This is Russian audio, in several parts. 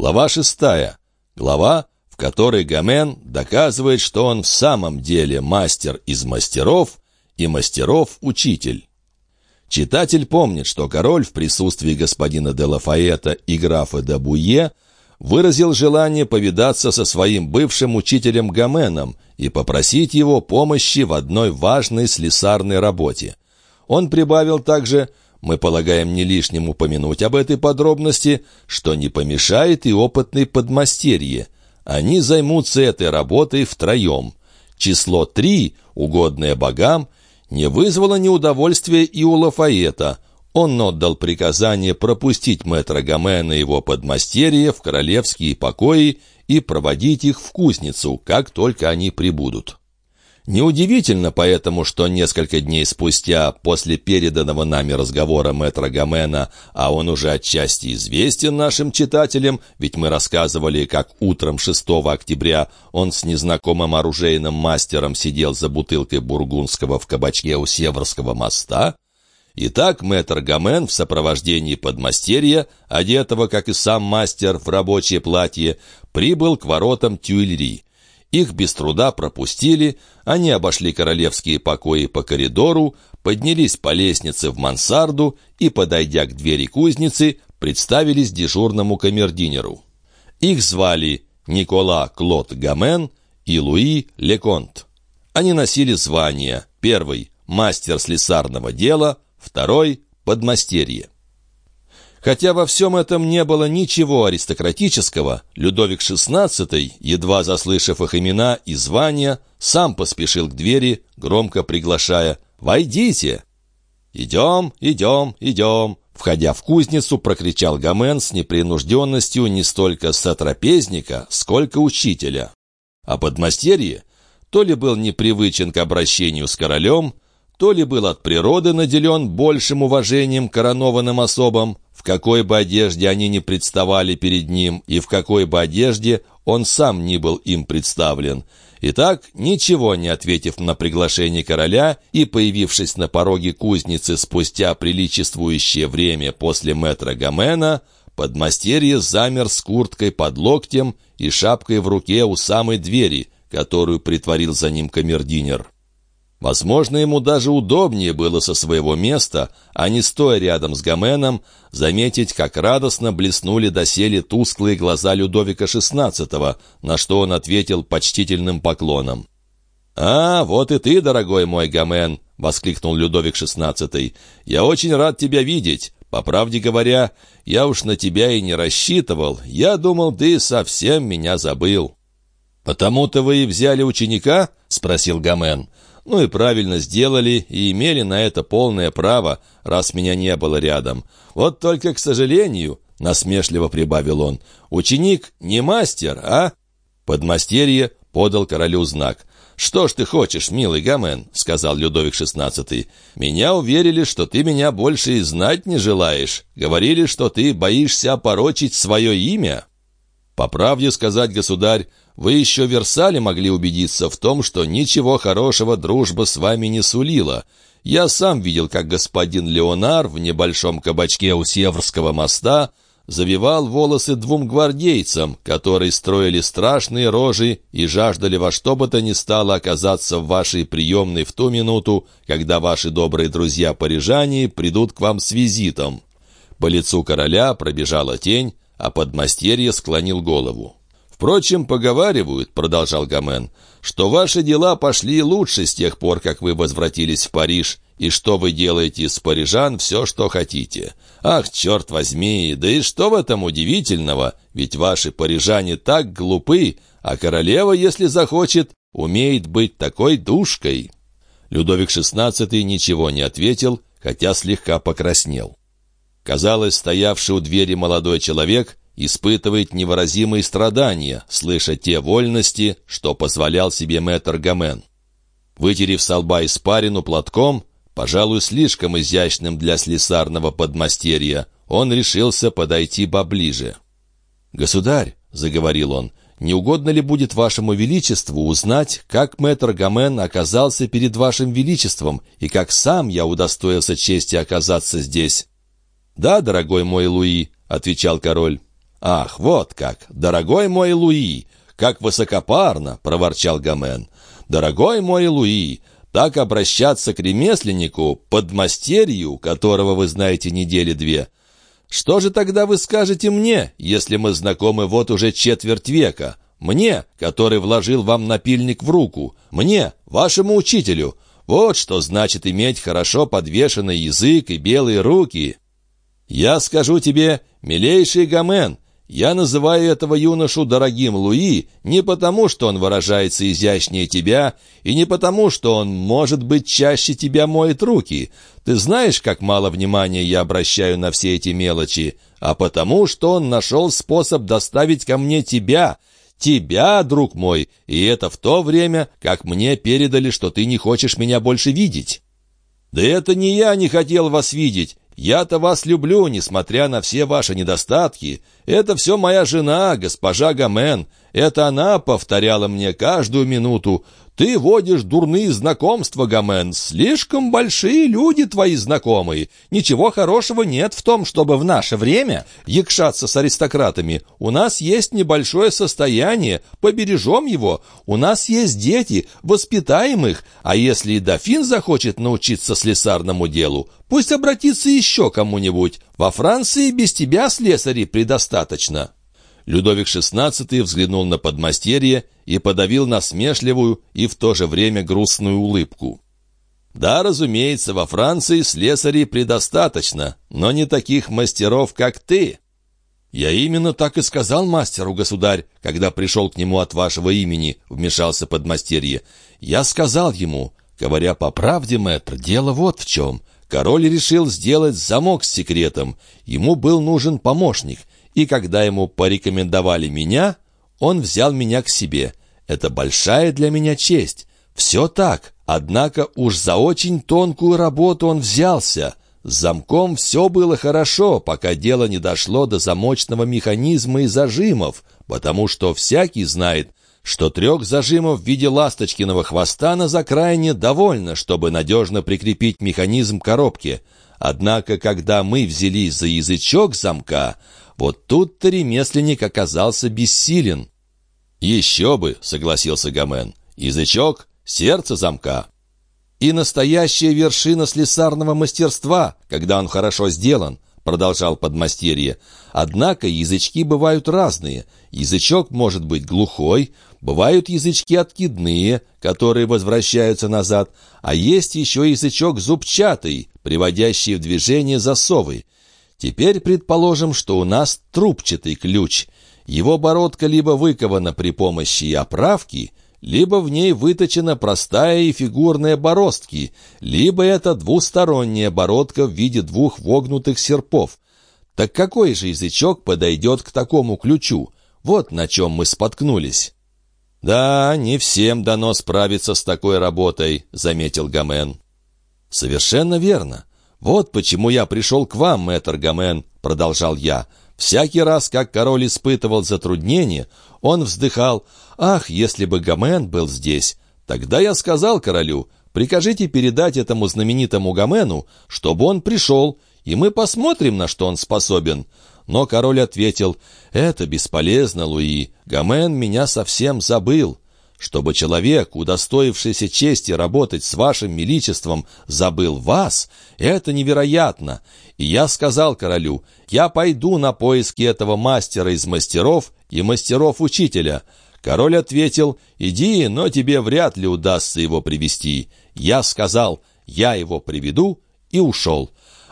Глава шестая. Глава, в которой Гомен доказывает, что он в самом деле мастер из мастеров и мастеров учитель. Читатель помнит, что король в присутствии господина де Лафаэта и графа де Буе выразил желание повидаться со своим бывшим учителем Гоменом и попросить его помощи в одной важной слесарной работе. Он прибавил также мы полагаем не лишним упомянуть об этой подробности, что не помешает и опытной подмастерье. Они займутся этой работой втроем. Число три, угодное богам, не вызвало неудовольствия и у Лафаэта. Он отдал приказание пропустить мэтра Гомена и его подмастерье в королевские покои и проводить их в кузницу, как только они прибудут. Неудивительно поэтому, что несколько дней спустя, после переданного нами разговора мэтра Гомена, а он уже отчасти известен нашим читателям, ведь мы рассказывали, как утром 6 октября он с незнакомым оружейным мастером сидел за бутылкой бургундского в кабачке у Северского моста, Итак, мэтр Гомен в сопровождении подмастерья, одетого, как и сам мастер, в рабочее платье, прибыл к воротам Тюильри. Их без труда пропустили, они обошли королевские покои по коридору, поднялись по лестнице в мансарду и, подойдя к двери кузницы, представились дежурному камердинеру. Их звали Никола Клод Гамен и Луи Леконт. Они носили звания. Первый – мастер слесарного дела, второй – подмастерье. Хотя во всем этом не было ничего аристократического, Людовик XVI, едва заслышав их имена и звания, сам поспешил к двери, громко приглашая «Войдите!» «Идем, идем, идем!» Входя в кузницу, прокричал Гомен с непринужденностью не столько сотрапезника, сколько учителя. А подмастерье то ли был непривычен к обращению с королем, то ли был от природы наделен большим уважением коронованным особам, в какой бы одежде они ни представали перед ним и в какой бы одежде он сам ни был им представлен. Итак, ничего не ответив на приглашение короля и появившись на пороге кузницы спустя приличествующее время после метра Гомена, подмастерье замер с курткой под локтем и шапкой в руке у самой двери, которую притворил за ним камердинер. Возможно, ему даже удобнее было со своего места, а не стоя рядом с Гоменом, заметить, как радостно блеснули доселе тусклые глаза Людовика XVI, на что он ответил почтительным поклоном. «А, вот и ты, дорогой мой Гомен!» — воскликнул Людовик XVI. «Я очень рад тебя видеть. По правде говоря, я уж на тебя и не рассчитывал. Я думал, ты совсем меня забыл». «Потому-то вы и взяли ученика?» — спросил Гомен. Ну и правильно сделали и имели на это полное право, раз меня не было рядом. Вот только, к сожалению, — насмешливо прибавил он, — ученик не мастер, а? Подмастерье подал королю знак. «Что ж ты хочешь, милый Гомен?» — сказал Людовик XVI. «Меня уверили, что ты меня больше и знать не желаешь. Говорили, что ты боишься опорочить свое имя». «По правде сказать, государь, вы еще в Версале могли убедиться в том, что ничего хорошего дружба с вами не сулила. Я сам видел, как господин Леонар в небольшом кабачке у Северского моста завивал волосы двум гвардейцам, которые строили страшные рожи и жаждали во что бы то ни стало оказаться в вашей приемной в ту минуту, когда ваши добрые друзья-парижане придут к вам с визитом». По лицу короля пробежала тень, а подмастерье склонил голову. «Впрочем, поговаривают, — продолжал Гомен, — что ваши дела пошли лучше с тех пор, как вы возвратились в Париж, и что вы делаете из парижан все, что хотите. Ах, черт возьми, да и что в этом удивительного? Ведь ваши парижане так глупы, а королева, если захочет, умеет быть такой душкой». Людовик XVI ничего не ответил, хотя слегка покраснел. Казалось, стоявший у двери молодой человек испытывает невыразимые страдания, слыша те вольности, что позволял себе мэтр Гомен. Вытерев со лба испарину платком, пожалуй, слишком изящным для слесарного подмастерья, он решился подойти поближе. «Государь», — заговорил он, — «не угодно ли будет вашему величеству узнать, как мэтр Гомен оказался перед вашим величеством и как сам я удостоился чести оказаться здесь?» «Да, дорогой мой Луи», — отвечал король. «Ах, вот как! Дорогой мой Луи! Как высокопарно!» — проворчал Гомен. «Дорогой мой Луи! Так обращаться к ремесленнику, подмастерью, которого вы знаете недели две. Что же тогда вы скажете мне, если мы знакомы вот уже четверть века? Мне, который вложил вам напильник в руку. Мне, вашему учителю. Вот что значит иметь хорошо подвешенный язык и белые руки. Я скажу тебе, милейший Гомен, я называю этого юношу дорогим Луи не потому, что он выражается изящнее тебя, и не потому, что он, может быть, чаще тебя моет руки. Ты знаешь, как мало внимания я обращаю на все эти мелочи, а потому, что он нашел способ доставить ко мне тебя, тебя, друг мой, и это в то время, как мне передали, что ты не хочешь меня больше видеть». «Да это не я не хотел вас видеть, я-то вас люблю, несмотря на все ваши недостатки. Это все моя жена, госпожа Гамен. Это она повторяла мне каждую минуту. Ты водишь дурные знакомства, Гомен. Слишком большие люди твои знакомые. Ничего хорошего нет в том, чтобы в наше время якшаться с аристократами. У нас есть небольшое состояние, побережем его. У нас есть дети, воспитаем их. А если и дофин захочет научиться слесарному делу, пусть обратится еще кому-нибудь. Во Франции без тебя слесарей предостаточно». Людовик XVI взглянул на подмастерье и подавил насмешливую и в то же время грустную улыбку. «Да, разумеется, во Франции слесарей предостаточно, но не таких мастеров, как ты». «Я именно так и сказал мастеру, государь, когда пришел к нему от вашего имени», — вмешался подмастерье. «Я сказал ему, говоря по правде, мэтр, дело вот в чем. Король решил сделать замок с секретом. Ему был нужен помощник, и когда ему порекомендовали меня, он взял меня к себе. Это большая для меня честь. Все так, однако уж за очень тонкую работу он взялся. С замком все было хорошо, пока дело не дошло до замочного механизма и зажимов, потому что всякий знает, что трех зажимов в виде ласточкиного хвоста на закраине довольно, чтобы надежно прикрепить механизм к коробке. Однако, когда мы взялись за язычок замка, вот тут-то ремесленник оказался бессилен. «Еще бы!» — согласился Гомен. «Язычок — сердце замка». «И настоящая вершина слесарного мастерства, когда он хорошо сделан», — продолжал подмастерье. «Однако язычки бывают разные. Язычок может быть глухой, бывают язычки откидные, которые возвращаются назад, а есть еще язычок зубчатый, приводящий в движение засовы. Теперь предположим, что у нас трубчатый ключ. Его бородка либо выкована при помощи оправки, либо в ней выточена простая и фигурная бороздки, либо это двусторонняя бородка в виде двух вогнутых серпов. Так какой же язычок подойдет к такому ключу? Вот на чем мы споткнулись. «Да, не всем дано справиться с такой работой», — заметил Гомен. «Совершенно верно. «Вот почему я пришел к вам, мэтр Гомен», — продолжал я. «Всякий раз, как король испытывал затруднение, он вздыхал, «Ах, если бы Гомен был здесь!» Тогда я сказал королю, «Прикажите передать этому знаменитому Гомену, чтобы он пришел, и мы посмотрим, на что он способен». Но король ответил, «Это бесполезно, Луи, Гомен меня совсем забыл» чтобы человек, удостоившийся чести работать с вашим величеством, забыл вас, это невероятно. И я сказал королю, я пойду на поиски этого мастера из мастеров и мастеров-учителя. Король ответил, иди, но тебе вряд ли удастся его привести. Я сказал, я его приведу и ушел.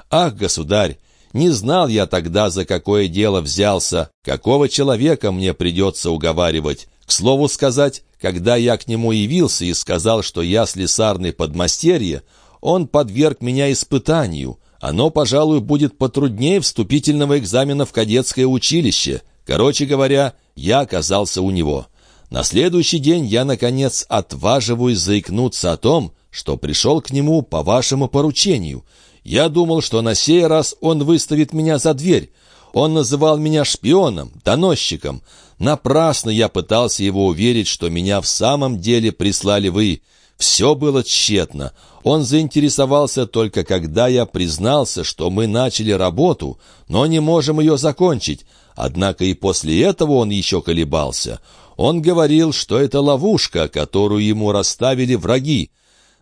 Ах, государь, не знал я тогда, за какое дело взялся, какого человека мне придется уговаривать. К слову сказать, когда я к нему явился и сказал, что я слесарный подмастерье, он подверг меня испытанию. Оно, пожалуй, будет потруднее вступительного экзамена в кадетское училище. Короче говоря, я оказался у него. На следующий день я, наконец, отваживаюсь заикнуться о том, что пришел к нему по вашему поручению. Я думал, что на сей раз он выставит меня за дверь, он называл меня шпионом, доносчиком. Напрасно я пытался его уверить, что меня в самом деле прислали вы. Все было тщетно. Он заинтересовался только когда я признался, что мы начали работу, но не можем ее закончить. Однако и после этого он еще колебался. Он говорил, что это ловушка, которую ему расставили враги.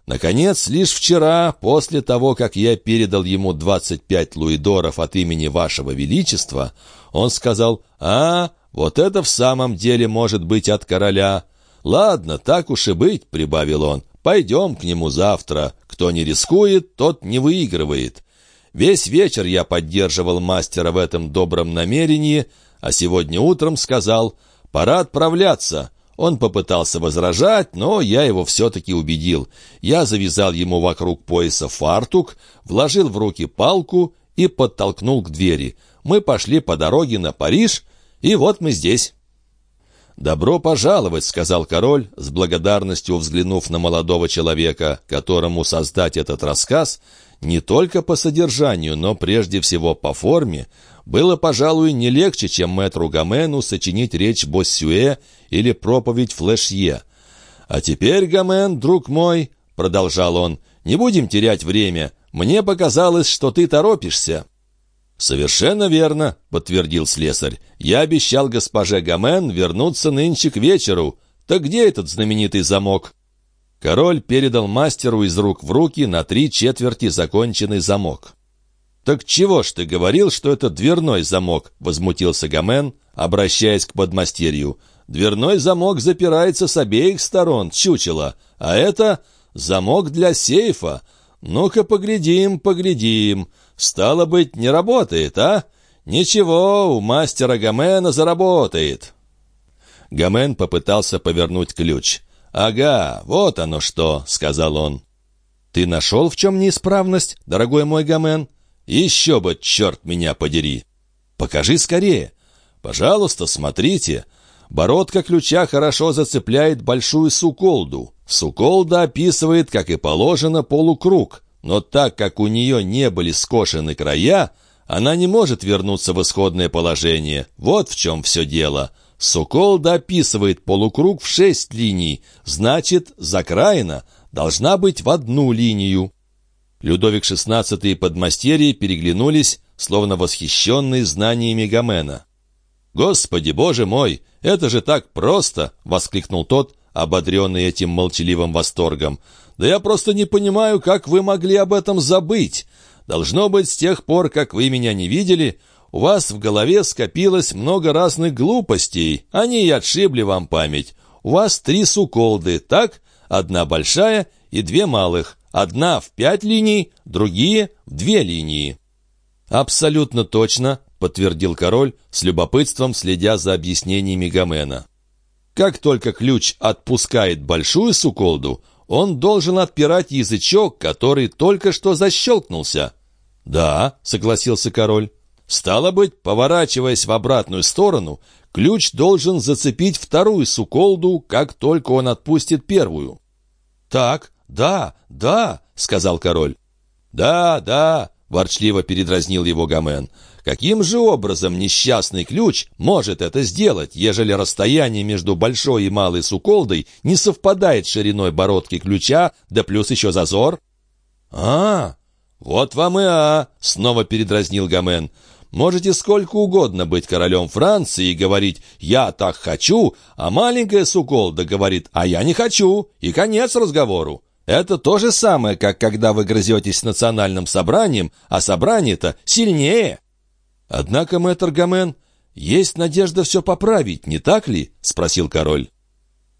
Наконец, лишь вчера, после того, как я передал ему 25 луидоров от имени вашего величества, он сказал «А, вот это в самом деле может быть от короля». «Ладно, так уж и быть», — прибавил он, — «пойдем к нему завтра. Кто не рискует, тот не выигрывает». Весь вечер я поддерживал мастера в этом добром намерении, а сегодня утром сказал «Пора отправляться». Он попытался возражать, но я его все-таки убедил. Я завязал ему вокруг пояса фартук, вложил в руки палку и подтолкнул к двери. Мы пошли по дороге на Париж, и вот мы здесь. «Добро пожаловать», — сказал король, с благодарностью взглянув на молодого человека, которому создать этот рассказ, не только по содержанию, но прежде всего по форме, было, пожалуй, не легче, чем мэтру Гамену сочинить речь Боссюэ или проповедь Флешье. «А теперь, Гамен, друг мой», — продолжал он, — «не будем терять время. Мне показалось, что ты торопишься». «Совершенно верно», — подтвердил слесарь. «Я обещал госпоже Гамен вернуться нынче к вечеру. Так где этот знаменитый замок?» Король передал мастеру из рук в руки на три четверти законченный замок. «Так чего ж ты говорил, что это дверной замок?» — возмутился Гамен, обращаясь к подмастерью. «Дверной замок запирается с обеих сторон, чучело, а это замок для сейфа. Ну-ка поглядим, поглядим». Стало быть, не работает, а? Ничего, у мастера Гомена заработает. Гомен попытался повернуть ключ. «Ага, вот оно что», — сказал он. «Ты нашел в чем неисправность, дорогой мой Гомен?» «Еще бы, черт меня подери!» «Покажи скорее!» «Пожалуйста, смотрите!» Бородка ключа хорошо зацепляет большую суколду. Суколда описывает, как и положено, полукруг но так как у нее не были скошены края, она не может вернуться в исходное положение. Вот в чем все дело. Сокол дописывает полукруг в шесть линий, значит, закраина должна быть в одну линию. Людовик XVI и подмастерье переглянулись, словно восхищенные знаниями Гомена. «Господи, боже мой, это же так просто!» — воскликнул тот, ободренный этим молчаливым восторгом. Да я просто не понимаю, как вы могли об этом забыть. Должно быть, с тех пор, как вы меня не видели, у вас в голове скопилось много разных глупостей. Они и отшибли вам память. У вас три суколды, так? Одна большая и две малых. Одна в пять линий, другие в две линии». «Абсолютно точно», — подтвердил король, с любопытством следя за объяснениями Гомена. «Как только ключ отпускает большую суколду, он должен отпирать язычок, который только что защелкнулся». «Да», — согласился король. «Стало быть, поворачиваясь в обратную сторону, ключ должен зацепить вторую суколду, как только он отпустит первую». «Так, да, да», — сказал король. «Да, да», — ворчливо передразнил его Гомен. Каким же образом несчастный ключ может это сделать, ежели расстояние между большой и малой суколдой не совпадает с шириной бородки ключа, да плюс еще зазор? «А, вот вам и а!» — снова передразнил Гомен. «Можете сколько угодно быть королем Франции и говорить «я так хочу», а маленькая суколда говорит «а я не хочу», и конец разговору. Это то же самое, как когда вы грызетесь с национальным собранием, а собрание-то сильнее». «Однако, мэтр Гомен, есть надежда все поправить, не так ли?» — спросил король.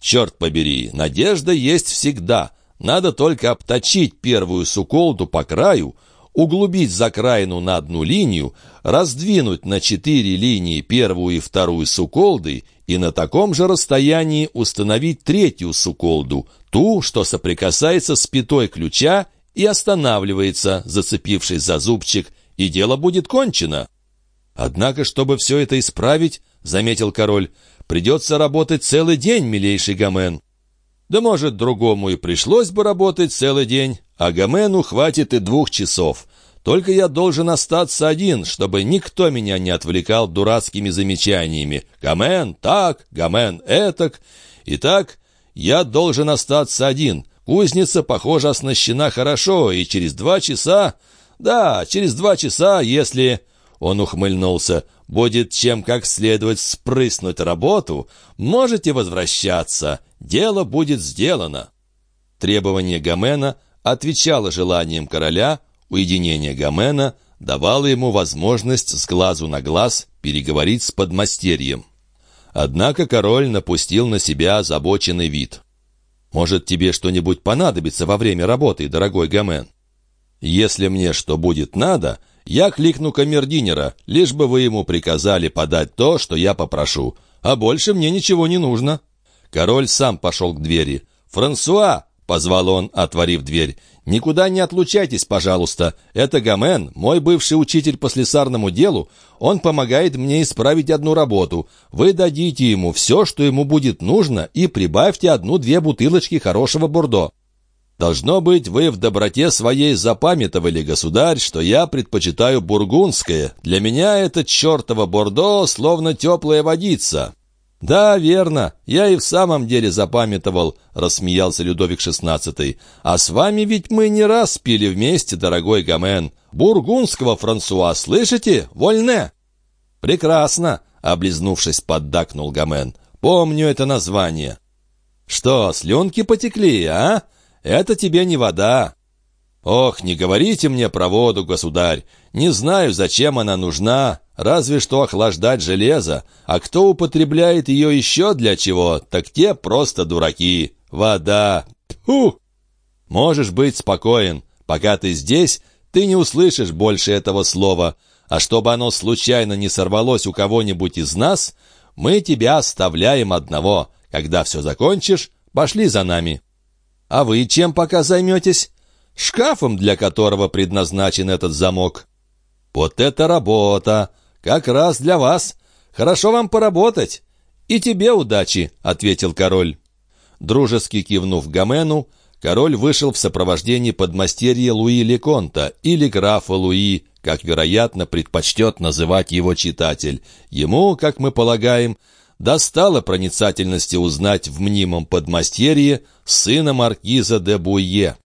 «Черт побери, надежда есть всегда. Надо только обточить первую суколду по краю, углубить закраину на одну линию, раздвинуть на четыре линии первую и вторую суколды и на таком же расстоянии установить третью суколду, ту, что соприкасается с пятой ключа и останавливается, зацепившись за зубчик, и дело будет кончено». «Однако, чтобы все это исправить, — заметил король, — придется работать целый день, милейший Гомен». «Да, может, другому и пришлось бы работать целый день, а Гомену хватит и двух часов. Только я должен остаться один, чтобы никто меня не отвлекал дурацкими замечаниями. Гомен так, Гомен этак. Итак, я должен остаться один. Кузница, похоже, оснащена хорошо, и через два часа... Да, через два часа, если...» Он ухмыльнулся. «Будет чем как следовать спрыснуть работу. Можете возвращаться. Дело будет сделано». Требование Гомена отвечало желаниям короля, уединение Гомена давало ему возможность с глазу на глаз переговорить с подмастерьем. Однако король напустил на себя озабоченный вид. «Может, тебе что-нибудь понадобится во время работы, дорогой Гомен?» «Если мне что будет надо, я кликну камердинера, лишь бы вы ему приказали подать то, что я попрошу, а больше мне ничего не нужно». Король сам пошел к двери. «Франсуа!» — позвал он, отворив дверь. «Никуда не отлучайтесь, пожалуйста. Это Гомен, мой бывший учитель по слесарному делу. Он помогает мне исправить одну работу. Вы дадите ему все, что ему будет нужно, и прибавьте одну-две бутылочки хорошего бурдо». «Должно быть, вы в доброте своей запамятовали, государь, что я предпочитаю бургундское. Для меня это чертово бордо, словно теплая водица. «Да, верно, я и в самом деле запамятовал», — рассмеялся Людовик XVI. «А с вами ведь мы не раз пили вместе, дорогой Гомен. Бургундского Франсуа, слышите? Вольне!» «Прекрасно», — облизнувшись, поддакнул Гомен. «Помню это название». «Что, слюнки потекли, а? Это тебе не вода». «Ох, не говорите мне про воду, государь. Не знаю, зачем она нужна, разве что охлаждать железо, а кто употребляет ее еще для чего, так те просто дураки. Вода. Тьфу! Можешь быть спокоен. Пока ты здесь, ты не услышишь больше этого слова. А чтобы оно случайно не сорвалось у кого-нибудь из нас, мы тебя оставляем одного. Когда все закончишь, пошли за нами. А вы чем пока займетесь? Шкафом, для которого предназначен этот замок. Вот это работа! «Как раз для вас. Хорошо вам поработать». «И тебе удачи», — ответил король. Дружески кивнув Гомену, король вышел в сопровождении подмастерья Луи Леконта или графа Луи, как, вероятно, предпочтет называть его читатель. Ему, как мы полагаем, достало проницательности узнать в мнимом подмастерье сына маркиза де Буйе.